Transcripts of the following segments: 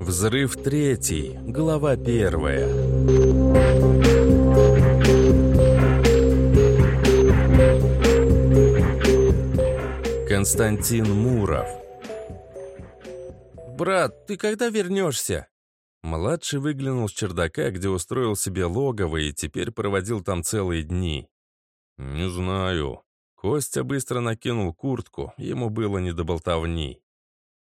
Взрыв третий, глава первая. Константин Муров «Брат, ты когда вернешься?» Младший выглянул с чердака, где устроил себе логово и теперь проводил там целые дни. «Не знаю». Костя быстро накинул куртку, ему было не до болтовни.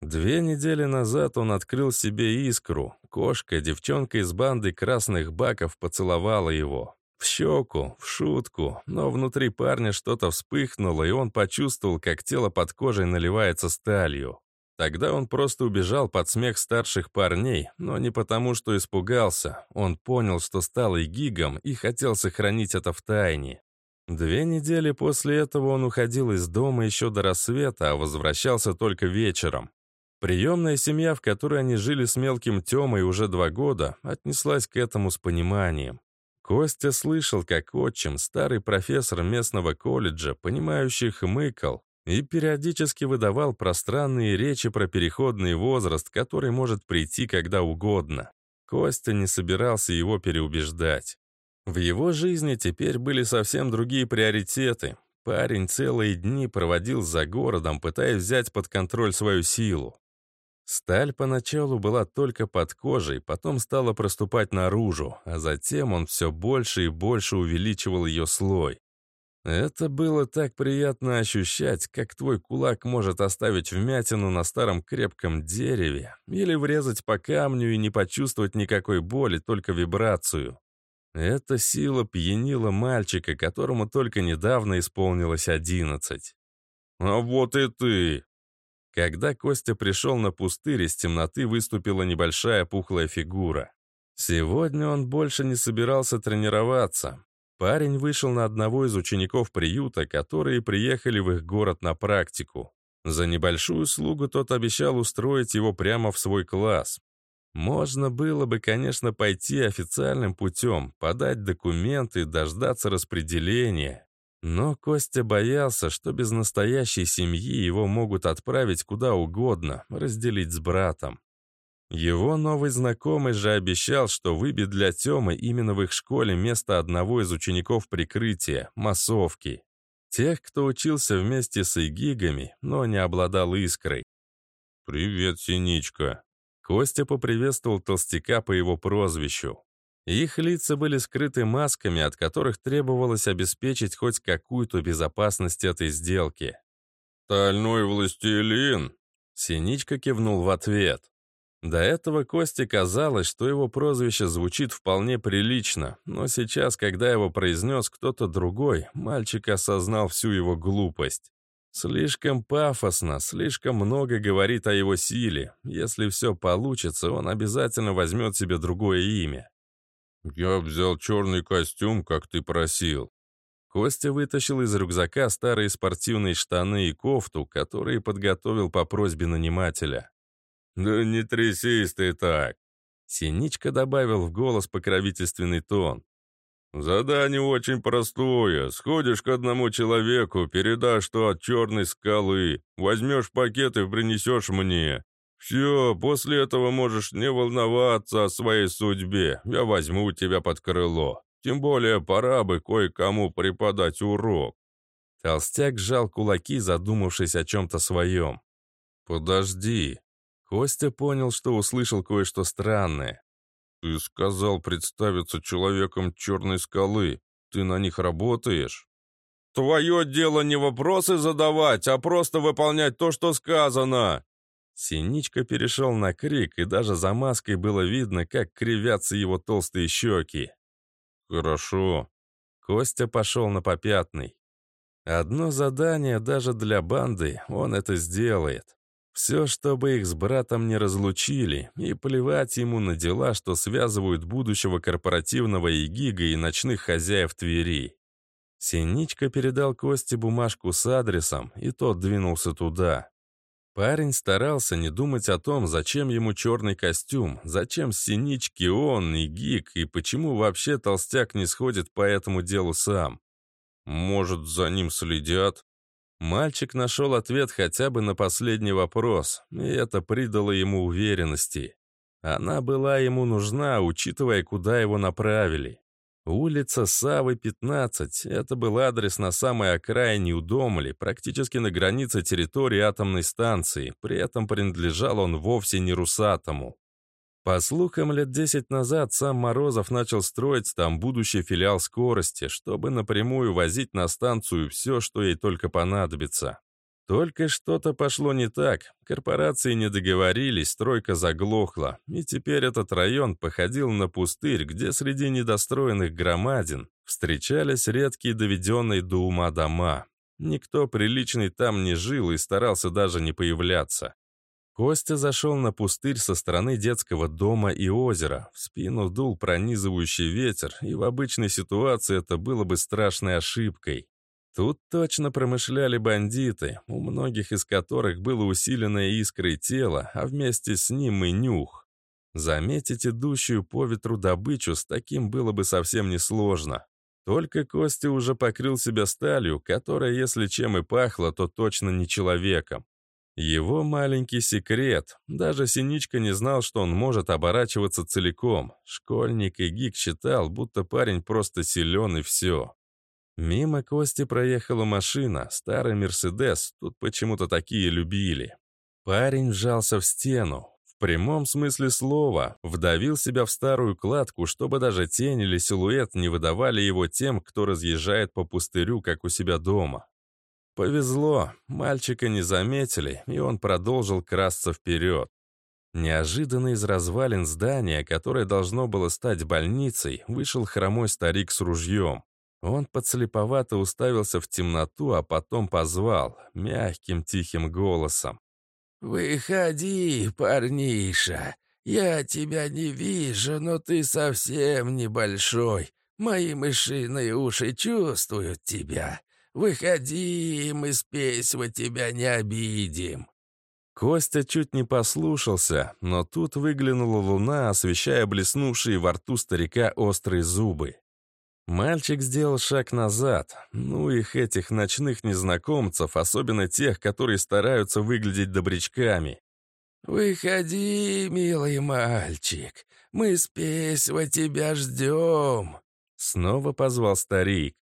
Две недели назад он открыл себе искру. Кошка, девчонка из банды красных баков, поцеловала его. В щеку, в шутку, но внутри парня что-то вспыхнуло, и он почувствовал, как тело под кожей наливается сталью. Тогда он просто убежал под смех старших парней, но не потому, что испугался. Он понял, что стал и гигом, и хотел сохранить это в тайне. Две недели после этого он уходил из дома еще до рассвета, а возвращался только вечером. Приемная семья, в которой они жили с мелким Тёмой уже два года, отнеслась к этому с пониманием. Костя слышал, как отчим, старый профессор местного колледжа, понимающий хмыкал и периодически выдавал пространные речи про переходный возраст, который может прийти когда угодно. Костя не собирался его переубеждать. В его жизни теперь были совсем другие приоритеты. Парень целые дни проводил за городом, пытаясь взять под контроль свою силу. Сталь поначалу была только под кожей, потом стала проступать наружу, а затем он все больше и больше увеличивал ее слой. Это было так приятно ощущать, как твой кулак может оставить вмятину на старом крепком дереве или врезать по камню и не почувствовать никакой боли, только вибрацию. Эта сила пьянила мальчика, которому только недавно исполнилось одиннадцать. «А вот и ты!» Когда Костя пришел на пустырь, из темноты выступила небольшая пухлая фигура. Сегодня он больше не собирался тренироваться. Парень вышел на одного из учеников приюта, которые приехали в их город на практику. За небольшую слугу тот обещал устроить его прямо в свой класс. Можно было бы, конечно, пойти официальным путем, подать документы, дождаться распределения. Но Костя боялся, что без настоящей семьи его могут отправить куда угодно, разделить с братом. Его новый знакомый же обещал, что выбит для Тёмы именно в их школе место одного из учеников прикрытия — массовки. Тех, кто учился вместе с игигами, но не обладал искрой. «Привет, Синичка!» Костя поприветствовал толстяка по его прозвищу. Их лица были скрыты масками, от которых требовалось обеспечить хоть какую-то безопасность этой сделки. «Стальной властелин!» Синичка кивнул в ответ. До этого Косте казалось, что его прозвище звучит вполне прилично, но сейчас, когда его произнес кто-то другой, мальчик осознал всю его глупость. Слишком пафосно, слишком много говорит о его силе. Если все получится, он обязательно возьмет себе другое имя. «Я взял черный костюм, как ты просил». Костя вытащил из рюкзака старые спортивные штаны и кофту, которые подготовил по просьбе нанимателя. «Да не трясись ты так!» Синичка добавил в голос покровительственный тон. «Задание очень простое. Сходишь к одному человеку, передашь что от черной скалы, возьмешь пакет и принесешь мне. «Все, после этого можешь не волноваться о своей судьбе. Я возьму тебя под крыло. Тем более пора бы кое-кому преподать урок». Толстяк сжал кулаки, задумавшись о чем-то своем. «Подожди». Костя понял, что услышал кое-что странное. «Ты сказал представиться человеком черной скалы. Ты на них работаешь?» «Твое дело не вопросы задавать, а просто выполнять то, что сказано!» Синичка перешел на крик, и даже за маской было видно, как кривятся его толстые щеки. «Хорошо». Костя пошел на попятный. Одно задание даже для банды, он это сделает. Все, чтобы их с братом не разлучили, и плевать ему на дела, что связывают будущего корпоративного ИГИГа и ночных хозяев Твери. Синичка передал Косте бумажку с адресом, и тот двинулся туда. Парень старался не думать о том, зачем ему черный костюм, зачем синички он и гик, и почему вообще толстяк не сходит по этому делу сам. Может, за ним следят? Мальчик нашел ответ хотя бы на последний вопрос, и это придало ему уверенности. Она была ему нужна, учитывая, куда его направили. Улица Савы, 15. Это был адрес на самой окраине Удомли, практически на границе территории атомной станции. При этом принадлежал он вовсе не Русатому. По слухам, лет 10 назад сам Морозов начал строить там будущий филиал скорости, чтобы напрямую возить на станцию все, что ей только понадобится. Только что-то пошло не так, корпорации не договорились, стройка заглохла, и теперь этот район походил на пустырь, где среди недостроенных громадин встречались редкие доведенные до ума дома. Никто приличный там не жил и старался даже не появляться. Костя зашел на пустырь со стороны детского дома и озера. В спину дул пронизывающий ветер, и в обычной ситуации это было бы страшной ошибкой. Тут точно промышляли бандиты, у многих из которых было усиленное искрой тело, а вместе с ним и нюх. Заметить идущую по ветру добычу с таким было бы совсем несложно. Только Костя уже покрыл себя сталью, которая, если чем и пахла, то точно не человеком. Его маленький секрет. Даже Синичка не знал, что он может оборачиваться целиком. Школьник и гик считал, будто парень просто силен и все. Мимо Кости проехала машина, старый «Мерседес», тут почему-то такие любили. Парень вжался в стену, в прямом смысле слова, вдавил себя в старую кладку, чтобы даже тень или силуэт не выдавали его тем, кто разъезжает по пустырю, как у себя дома. Повезло, мальчика не заметили, и он продолжил красться вперед. Неожиданно из развалин здания, которое должно было стать больницей, вышел хромой старик с ружьем. Он подслеповато уставился в темноту, а потом позвал мягким тихим голосом. «Выходи, парниша, я тебя не вижу, но ты совсем небольшой. Мои мышиные уши чувствуют тебя. Выходи, мы спесьво тебя не обидим». Костя чуть не послушался, но тут выглянула луна, освещая блеснувшие во рту старика острые зубы. Мальчик сделал шаг назад. Ну их этих ночных незнакомцев, особенно тех, которые стараются выглядеть добрячками. «Выходи, милый мальчик, мы с Песьва тебя ждем!» Снова позвал старик.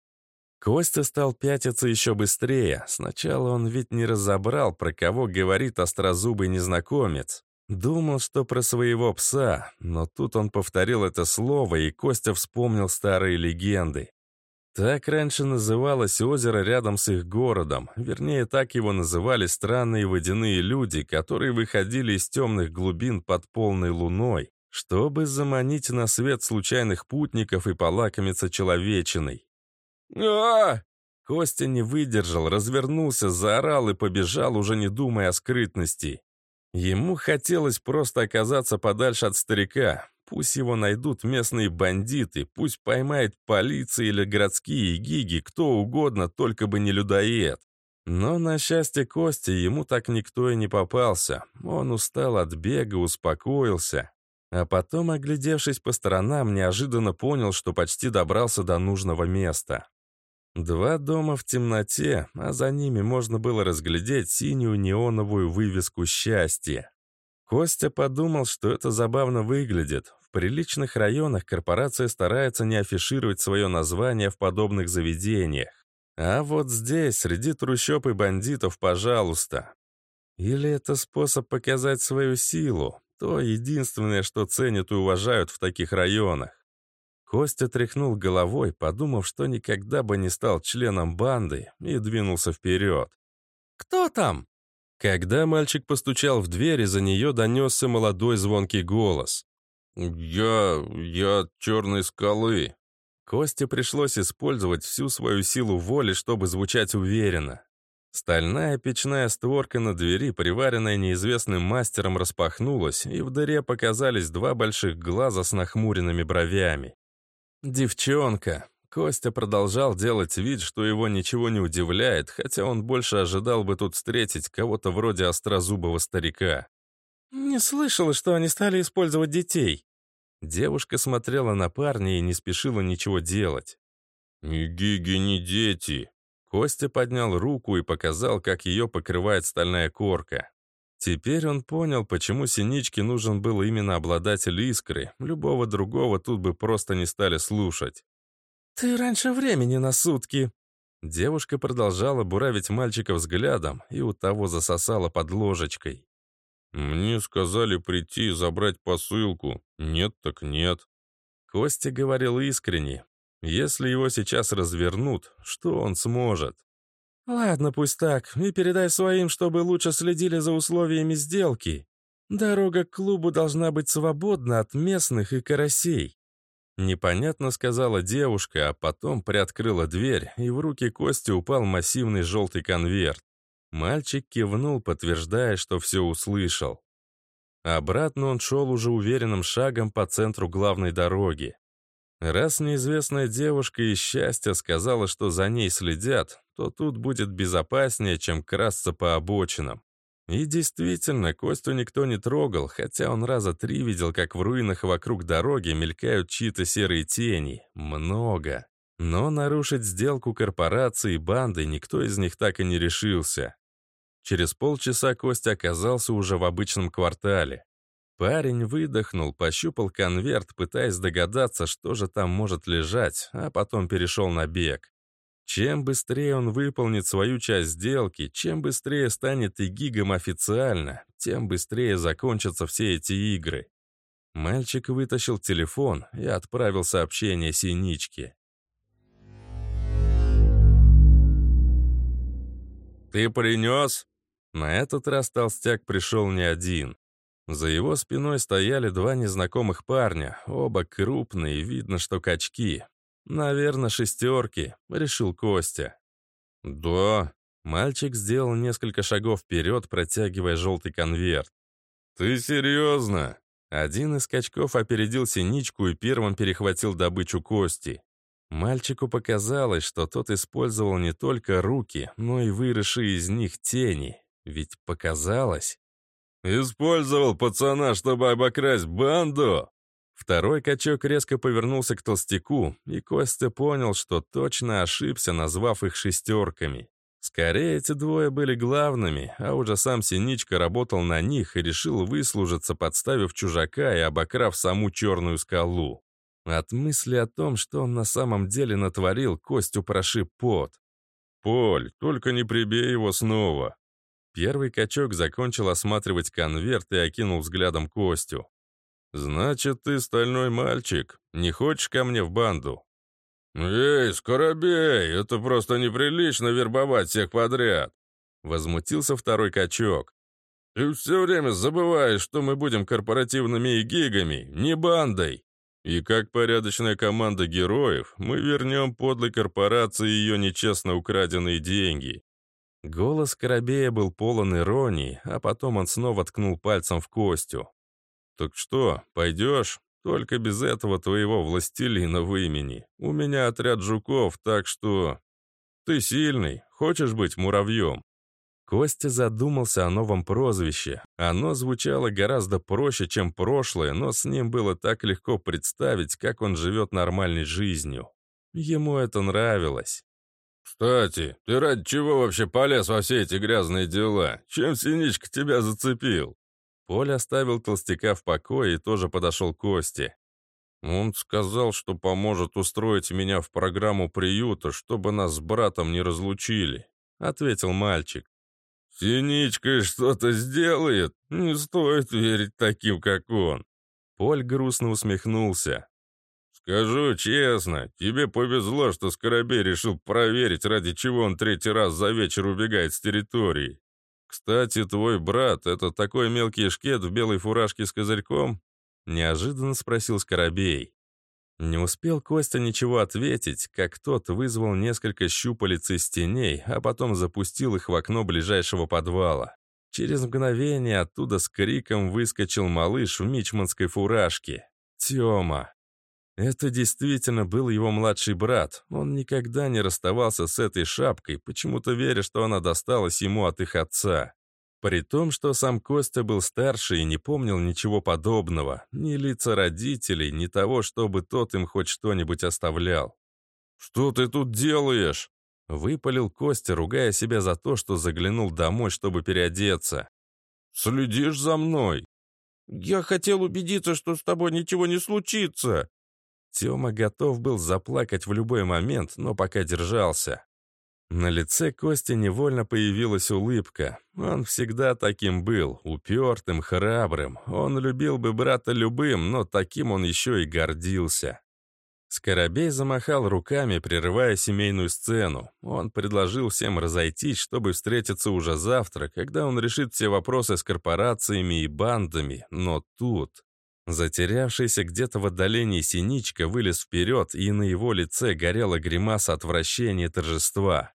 Костя стал пятиться еще быстрее. Сначала он ведь не разобрал, про кого говорит острозубый незнакомец. Думал, что про своего пса, но тут он повторил это слово, и Костя вспомнил старые легенды. Так раньше называлось озеро рядом с их городом, вернее, так его называли странные водяные люди, которые выходили из темных глубин под полной луной, чтобы заманить на свет случайных путников и полакомиться человечиной. а Костя не выдержал, развернулся, заорал и побежал, уже не думая о скрытности. Ему хотелось просто оказаться подальше от старика. Пусть его найдут местные бандиты, пусть поймает полиция или городские гиги, кто угодно, только бы не людоед. Но, на счастье Кости, ему так никто и не попался. Он устал от бега, успокоился. А потом, оглядевшись по сторонам, неожиданно понял, что почти добрался до нужного места. Два дома в темноте, а за ними можно было разглядеть синюю неоновую вывеску счастья. Костя подумал, что это забавно выглядит. В приличных районах корпорация старается не афишировать свое название в подобных заведениях. А вот здесь, среди трущоб и бандитов, пожалуйста. Или это способ показать свою силу, то единственное, что ценят и уважают в таких районах. Костя тряхнул головой, подумав, что никогда бы не стал членом банды, и двинулся вперед. «Кто там?» Когда мальчик постучал в дверь, из-за нее донесся молодой звонкий голос. «Я... я черной скалы». Косте пришлось использовать всю свою силу воли, чтобы звучать уверенно. Стальная печная створка на двери, приваренная неизвестным мастером, распахнулась, и в дыре показались два больших глаза с нахмуренными бровями. Девчонка. Костя продолжал делать вид, что его ничего не удивляет, хотя он больше ожидал бы тут встретить кого-то вроде острозубого старика. «Не слышала, что они стали использовать детей». Девушка смотрела на парня и не спешила ничего делать. «Ни гиги, ни дети». Костя поднял руку и показал, как ее покрывает стальная корка. Теперь он понял, почему Синичке нужен был именно обладатель искры. Любого другого тут бы просто не стали слушать. «Ты раньше времени на сутки!» Девушка продолжала буравить мальчика взглядом и у того засосала под ложечкой. «Мне сказали прийти и забрать посылку. Нет так нет». Костя говорил искренне. Если его сейчас развернут, что он сможет? «Ладно, пусть так, и передай своим, чтобы лучше следили за условиями сделки. Дорога к клубу должна быть свободна от местных и карасей». Непонятно сказала девушка, а потом приоткрыла дверь, и в руки Кости упал массивный желтый конверт. Мальчик кивнул, подтверждая, что все услышал. Обратно он шел уже уверенным шагом по центру главной дороги. Раз неизвестная девушка из счастья сказала, что за ней следят, то тут будет безопаснее, чем красться по обочинам. И действительно, Костю никто не трогал, хотя он раза три видел, как в руинах вокруг дороги мелькают чьи-то серые тени. Много. Но нарушить сделку корпорации и банды никто из них так и не решился. Через полчаса Костя оказался уже в обычном квартале. Парень выдохнул, пощупал конверт, пытаясь догадаться, что же там может лежать, а потом перешел на бег. Чем быстрее он выполнит свою часть сделки, чем быстрее станет и гигом официально, тем быстрее закончатся все эти игры. Мальчик вытащил телефон и отправил сообщение Синичке. «Ты принес?» На этот раз толстяк пришел не один. За его спиной стояли два незнакомых парня, оба крупные, видно, что качки. «Наверное, шестерки», — решил Костя. «Да». Мальчик сделал несколько шагов вперед, протягивая желтый конверт. «Ты серьезно?» Один из качков опередил синичку и первым перехватил добычу Кости. Мальчику показалось, что тот использовал не только руки, но и выросшие из них тени. Ведь показалось. «Использовал пацана, чтобы обокрасть банду!» Второй качок резко повернулся к толстяку, и Костя понял, что точно ошибся, назвав их шестерками. Скорее, эти двое были главными, а уже сам Синичка работал на них и решил выслужиться, подставив чужака и обокрав саму черную скалу. От мысли о том, что он на самом деле натворил, Костю прошиб пот. «Поль, только не прибей его снова», Первый качок закончил осматривать конверт и окинул взглядом Костю. «Значит, ты стальной мальчик. Не хочешь ко мне в банду?» «Эй, Скоробей, это просто неприлично вербовать всех подряд!» Возмутился второй качок. «Ты все время забываешь, что мы будем корпоративными гигами, не бандой. И как порядочная команда героев, мы вернем подлой корпорации ее нечестно украденные деньги. Голос Коробея был полон иронии, а потом он снова ткнул пальцем в Костю. «Так что, пойдешь? Только без этого твоего властелина в имени. У меня отряд жуков, так что... Ты сильный, хочешь быть муравьем?» Костя задумался о новом прозвище. Оно звучало гораздо проще, чем прошлое, но с ним было так легко представить, как он живет нормальной жизнью. Ему это нравилось. «Кстати, ты ради чего вообще полез во все эти грязные дела? Чем Синичка тебя зацепил?» Поль оставил толстяка в покое и тоже подошел к Косте. «Он сказал, что поможет устроить меня в программу приюта, чтобы нас с братом не разлучили», — ответил мальчик. «Синичка что-то сделает? Не стоит верить таким, как он». Поль грустно усмехнулся. «Скажу честно, тебе повезло, что Скоробей решил проверить, ради чего он третий раз за вечер убегает с территории. Кстати, твой брат — это такой мелкий шкет в белой фуражке с козырьком?» Неожиданно спросил Скоробей. Не успел Костя ничего ответить, как тот вызвал несколько щупалец из теней, а потом запустил их в окно ближайшего подвала. Через мгновение оттуда с криком выскочил малыш в мичманской фуражке. Тёма. Это действительно был его младший брат. Он никогда не расставался с этой шапкой, почему-то веря, что она досталась ему от их отца. При том, что сам Костя был старше и не помнил ничего подобного, ни лица родителей, ни того, чтобы тот им хоть что-нибудь оставлял. «Что ты тут делаешь?» Выпалил Костя, ругая себя за то, что заглянул домой, чтобы переодеться. Следишь за мной?» «Я хотел убедиться, что с тобой ничего не случится!» Тёма готов был заплакать в любой момент, но пока держался. На лице Кости невольно появилась улыбка. Он всегда таким был, упертым, храбрым. Он любил бы брата любым, но таким он еще и гордился. Скоробей замахал руками, прерывая семейную сцену. Он предложил всем разойтись, чтобы встретиться уже завтра, когда он решит все вопросы с корпорациями и бандами. Но тут... Затерявшийся где-то в отдалении синичка вылез вперед, и на его лице горела гримаса отвращения и торжества.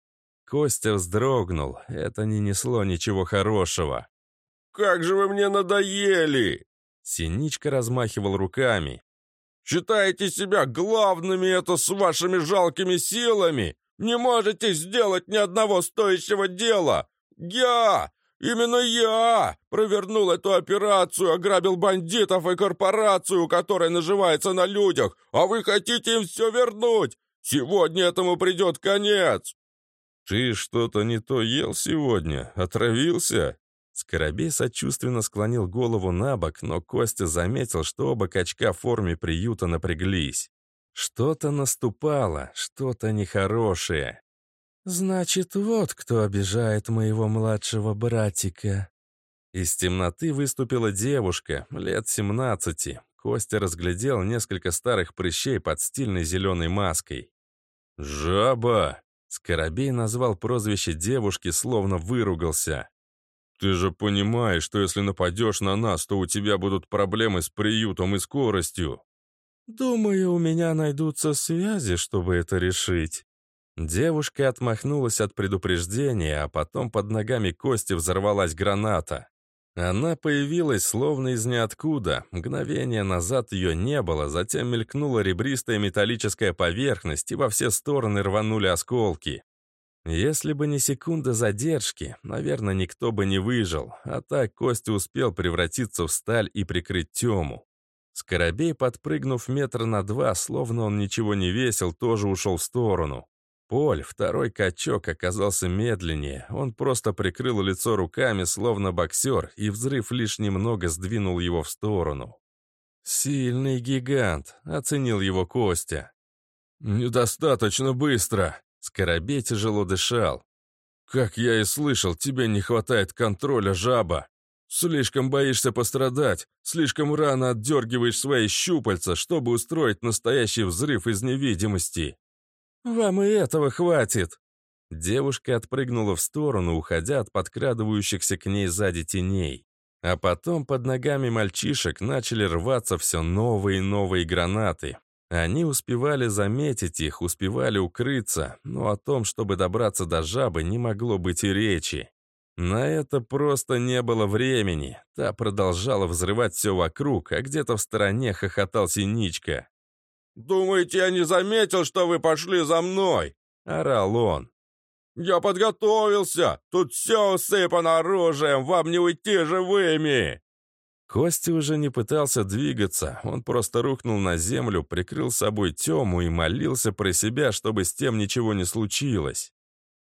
Костя вздрогнул. Это не несло ничего хорошего. «Как же вы мне надоели!» Синичка размахивал руками. «Считаете себя главными это с вашими жалкими силами? Не можете сделать ни одного стоящего дела! Я! Именно я провернул эту операцию, ограбил бандитов и корпорацию, которая наживается на людях, а вы хотите им все вернуть! Сегодня этому придет конец!» «Ты что-то не то ел сегодня? Отравился?» Скоробей сочувственно склонил голову на бок, но Костя заметил, что оба качка в форме приюта напряглись. Что-то наступало, что-то нехорошее. «Значит, вот кто обижает моего младшего братика». Из темноты выступила девушка, лет семнадцати. Костя разглядел несколько старых прыщей под стильной зеленой маской. «Жаба!» Скоробей назвал прозвище девушки, словно выругался. «Ты же понимаешь, что если нападешь на нас, то у тебя будут проблемы с приютом и скоростью». «Думаю, у меня найдутся связи, чтобы это решить». Девушка отмахнулась от предупреждения, а потом под ногами Кости взорвалась граната. Она появилась словно из ниоткуда. Мгновение назад ее не было, затем мелькнула ребристая металлическая поверхность, и во все стороны рванули осколки. Если бы не секунда задержки, наверное, никто бы не выжил, а так Костя успел превратиться в сталь и прикрыть Тему. Скоробей, подпрыгнув метра на два, словно он ничего не весил, тоже ушел в сторону. Поль, второй качок, оказался медленнее. Он просто прикрыл лицо руками, словно боксер, и взрыв лишь немного сдвинул его в сторону. «Сильный гигант», — оценил его Костя. «Недостаточно быстро», — Скоробей тяжело дышал. «Как я и слышал, тебе не хватает контроля, жаба. Слишком боишься пострадать, слишком рано отдергиваешь свои щупальца, чтобы устроить настоящий взрыв из невидимости. «Вам и этого хватит!» Девушка отпрыгнула в сторону, уходя от подкрадывающихся к ней сзади теней. А потом под ногами мальчишек начали рваться все новые и новые гранаты. Они успевали заметить их, успевали укрыться, но о том, чтобы добраться до жабы, не могло быть и речи. На это просто не было времени. Та продолжала взрывать все вокруг, а где-то в стороне хохотал Синичка. «Думаете, я не заметил, что вы пошли за мной?» — орал он. «Я подготовился! Тут все усыпано оружием! Вам не уйти живыми!» Костя уже не пытался двигаться, он просто рухнул на землю, прикрыл собой Тему и молился про себя, чтобы с тем ничего не случилось.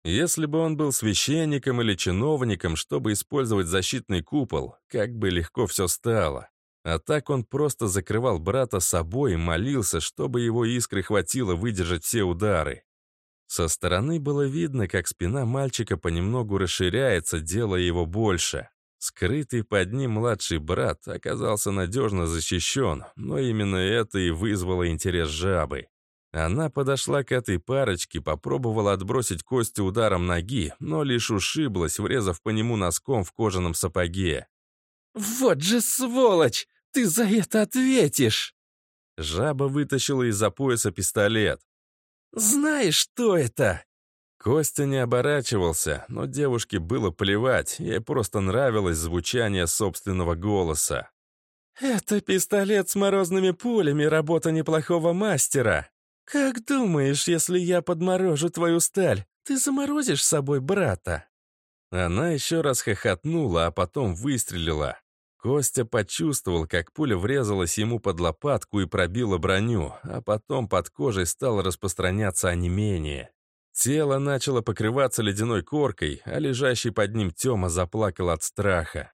Если бы он был священником или чиновником, чтобы использовать защитный купол, как бы легко все стало. А так он просто закрывал брата собой и молился, чтобы его искры хватило выдержать все удары. Со стороны было видно, как спина мальчика понемногу расширяется, делая его больше. Скрытый под ним младший брат оказался надежно защищен, но именно это и вызвало интерес жабы. Она подошла к этой парочке, попробовала отбросить Костю ударом ноги, но лишь ушиблась, врезав по нему носком в кожаном сапоге. «Вот же сволочь! Ты за это ответишь!» Жаба вытащила из-за пояса пистолет. «Знаешь, что это?» Костя не оборачивался, но девушке было плевать, ей просто нравилось звучание собственного голоса. «Это пистолет с морозными пулями, работа неплохого мастера. Как думаешь, если я подморожу твою сталь, ты заморозишь с собой брата?» Она еще раз хохотнула, а потом выстрелила. Костя почувствовал, как пуля врезалась ему под лопатку и пробила броню, а потом под кожей стало распространяться онемение. Тело начало покрываться ледяной коркой, а лежащий под ним Тёма заплакал от страха.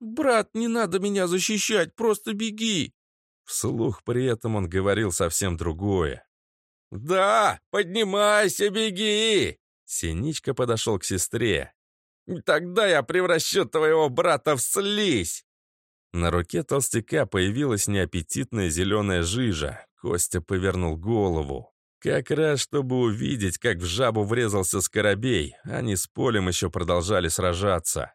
«Брат, не надо меня защищать, просто беги!» Вслух при этом он говорил совсем другое. «Да, поднимайся, беги!» Синичка подошел к сестре. «Тогда я превращу твоего брата в слизь!» На руке толстяка появилась неаппетитная зеленая жижа. Костя повернул голову. Как раз, чтобы увидеть, как в жабу врезался скоробей, они с полем еще продолжали сражаться.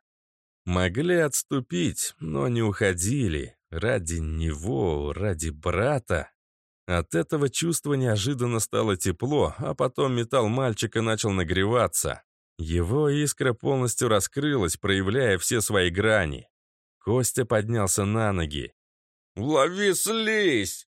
Могли отступить, но не уходили. Ради него, ради брата. От этого чувства неожиданно стало тепло, а потом металл мальчика начал нагреваться. Его искра полностью раскрылась, проявляя все свои грани. Костя поднялся на ноги. «Лови слизь!»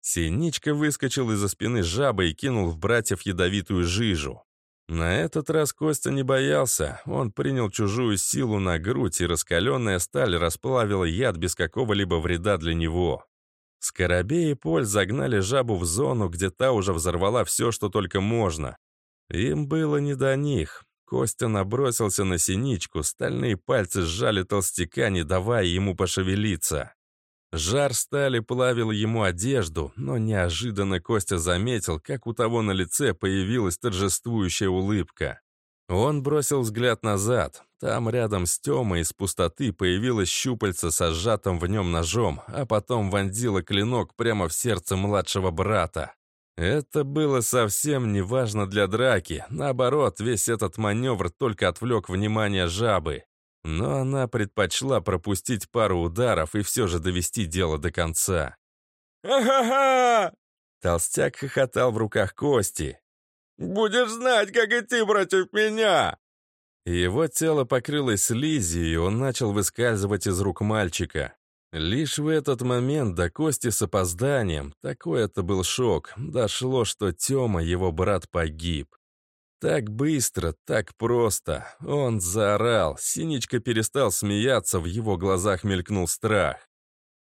Синичка выскочил из-за спины жабы и кинул в братьев ядовитую жижу. На этот раз Костя не боялся. Он принял чужую силу на грудь, и раскаленная сталь расплавила яд без какого-либо вреда для него. Скоробей и Поль загнали жабу в зону, где та уже взорвала все, что только можно. Им было не до них. Костя набросился на синичку, стальные пальцы сжали толстяка, не давая ему пошевелиться. Жар стали плавил ему одежду, но неожиданно Костя заметил, как у того на лице появилась торжествующая улыбка. Он бросил взгляд назад. Там рядом с Тёмой из пустоты появилось щупальце со сжатым в нем ножом, а потом вонзило клинок прямо в сердце младшего брата. Это было совсем не важно для драки. Наоборот, весь этот маневр только отвлек внимание жабы. Но она предпочла пропустить пару ударов и все же довести дело до конца. «Ха-ха-ха!» Толстяк хохотал в руках Кости. «Будешь знать, как идти против меня!» Его тело покрылось слизью, и он начал выскальзывать из рук мальчика. Лишь в этот момент до Кости с опозданием, такой это был шок, дошло, что Тёма, его брат, погиб. Так быстро, так просто. Он заорал. Синичка перестал смеяться, в его глазах мелькнул страх.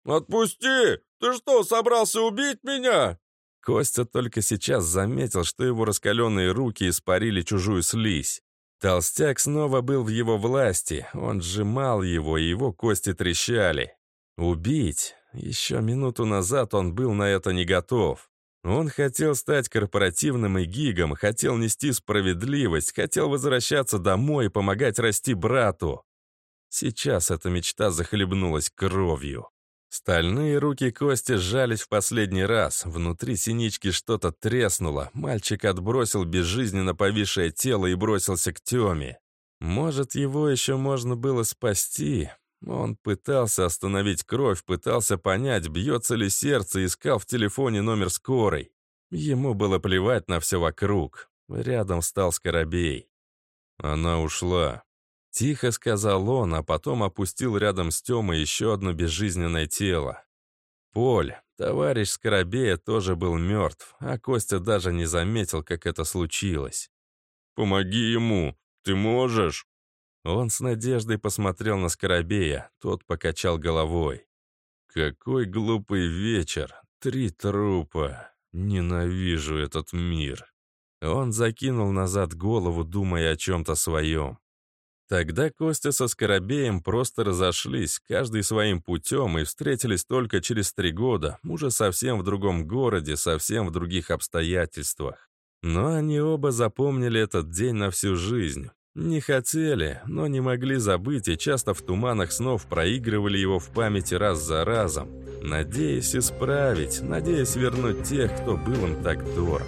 «Отпусти! Ты что, собрался убить меня?» Костя только сейчас заметил, что его раскаленные руки испарили чужую слизь. Толстяк снова был в его власти, он сжимал его, и его кости трещали. Убить? Еще минуту назад он был на это не готов. Он хотел стать корпоративным и гигом, хотел нести справедливость, хотел возвращаться домой и помогать расти брату. Сейчас эта мечта захлебнулась кровью. Стальные руки Кости сжались в последний раз. Внутри синички что-то треснуло. Мальчик отбросил безжизненно повисшее тело и бросился к Тёме. Может, его еще можно было спасти, он пытался остановить кровь, пытался понять, бьется ли сердце, искал в телефоне номер скорой. Ему было плевать на все вокруг. Рядом встал Скоробей. Она ушла. Тихо сказал он, а потом опустил рядом с Тёмой еще одно безжизненное тело. Поль, товарищ Скоробея, тоже был мертв, а Костя даже не заметил, как это случилось. «Помоги ему! Ты можешь!» Он с надеждой посмотрел на Скоробея, тот покачал головой. «Какой глупый вечер! Три трупа! Ненавижу этот мир!» Он закинул назад голову, думая о чем-то своем. Тогда Костя со Скоробеем просто разошлись, каждый своим путем, и встретились только через три года, уже совсем в другом городе, совсем в других обстоятельствах. Но они оба запомнили этот день на всю жизнь. Не хотели, но не могли забыть и часто в туманах снов проигрывали его в памяти раз за разом, надеясь исправить, надеясь вернуть тех, кто был им так дорог.